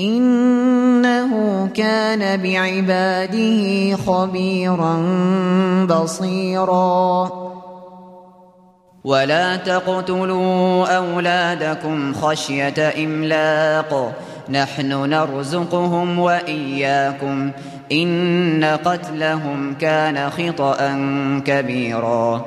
إنه كان بعباده خبيرا بصيرا. ولا تقتلوا أولادكم خشية إملاق. نحن نرزقهم وإياكم. إن قتلهم كان خطا كبيرا.